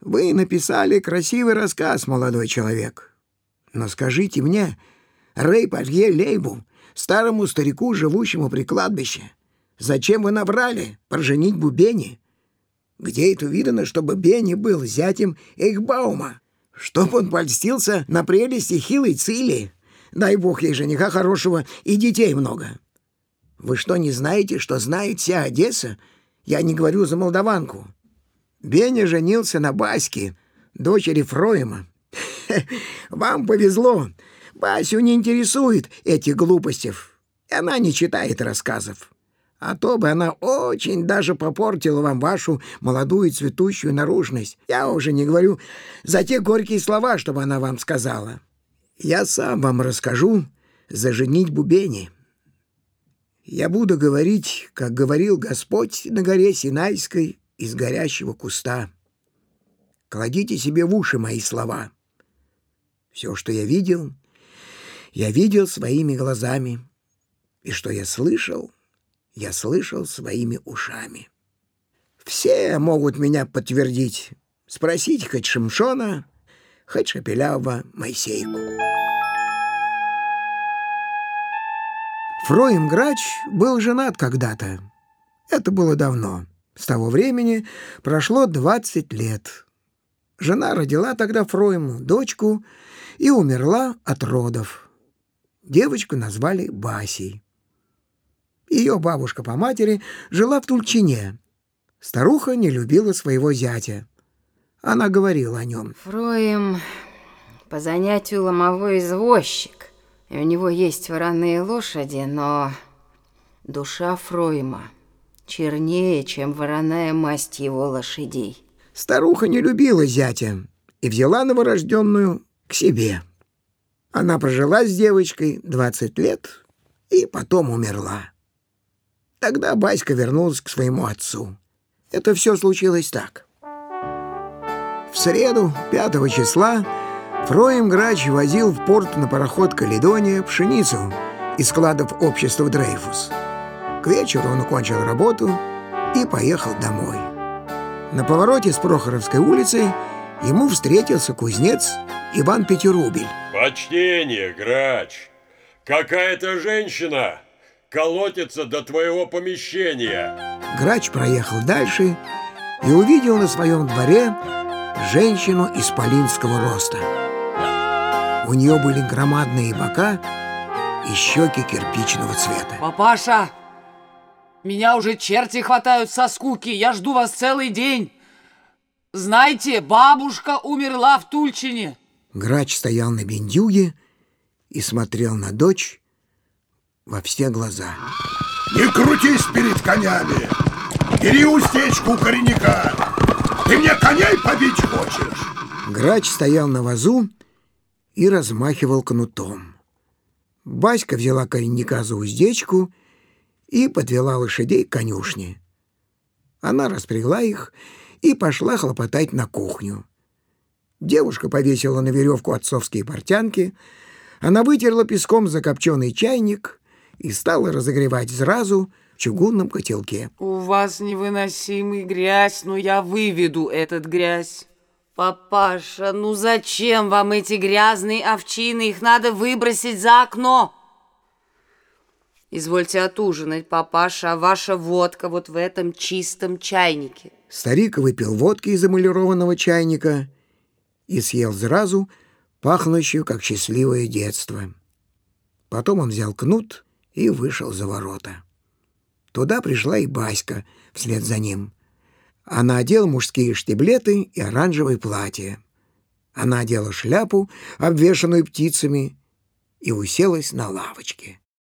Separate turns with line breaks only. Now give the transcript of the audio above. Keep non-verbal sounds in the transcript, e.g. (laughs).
Вы написали красивый рассказ, молодой человек. Но скажите мне, Рэй Пажье Лейбу, старому старику, живущему при кладбище, зачем вы набрали про женитьбу Бенни? Где это видано, чтобы Бенни был зятем Эйхбаума? Чтоб он польстился на прелести хилой Цили? Дай бог ей жениха хорошего и детей много. Вы что, не знаете, что знает вся Одесса? Я не говорю за молдаванку. Беня женился на Баське, дочери Фроема. (laughs) Вам повезло. Басю не интересует этих глупостей. Она не читает рассказов. А то бы она очень даже попортила вам вашу молодую цветущую наружность. Я уже не говорю за те горькие слова, чтобы она вам сказала. Я сам вам расскажу за женить Бубени. Я буду говорить, как говорил Господь на горе Синайской из горящего куста. Кладите себе в уши мои слова. Все, что я видел, я видел своими глазами, и что я слышал, я слышал своими ушами. Все могут меня подтвердить. Спросить хоть Шимшона, хоть Шапелява Моисейку. Фроим Грач был женат когда-то. Это было давно. С того времени прошло 20 лет. Жена родила тогда Фроему дочку и умерла от родов. Девочку назвали Басей. Ее бабушка по матери жила в Тульчине. Старуха не любила своего зятя. Она говорила о нем.
Фроем по занятию ломовой извозчик. И у него есть вороные лошади, но душа Фройма чернее, чем вороная масть его лошадей.
Старуха не любила зятя и взяла новорожденную к себе. Она прожила с девочкой 20 лет и потом умерла. Тогда Баська вернулась к своему отцу. Это все случилось так. В среду, 5 числа, Фроем Грач возил в порт на пароход «Каледония» пшеницу из складов общества «Дрейфус». К вечеру он окончил работу и поехал домой. На повороте с Прохоровской улицы ему встретился кузнец Иван Пятирубель.
Почтение, грач! Какая-то женщина колотится до твоего помещения.
Грач проехал дальше и увидел на своем дворе женщину исполинского роста. У нее были громадные бока и щеки кирпичного цвета.
Папаша, меня уже черти хватают со скуки. Я жду вас целый день. Знаете, бабушка умерла в Тульчине.
Грач стоял на бендюге и смотрел на дочь во все глаза.
Не крутись перед конями. Бери уздечку у коренника. Ты мне коней побить хочешь?
Грач стоял на вазу и размахивал кнутом. Баська взяла коренника за уздечку и подвела лошадей к конюшне. Она распрягла их и пошла хлопотать на кухню. Девушка повесила на веревку отцовские портянки, она вытерла песком закопченный чайник и стала разогревать сразу в чугунном котелке.
У вас невыносимый грязь, но я выведу этот грязь. Папаша, ну зачем вам эти грязные овчины? Их надо выбросить за окно. Извольте отужинать, папаша, а ваша водка вот в этом чистом чайнике.
Старик выпил водки из эмалированного чайника и съел сразу пахнущую, как счастливое детство. Потом он взял кнут и вышел за ворота. Туда пришла и Баська вслед за ним. Она одела мужские штиблеты и оранжевое платье. Она одела шляпу, обвешанную птицами, и уселась на лавочке.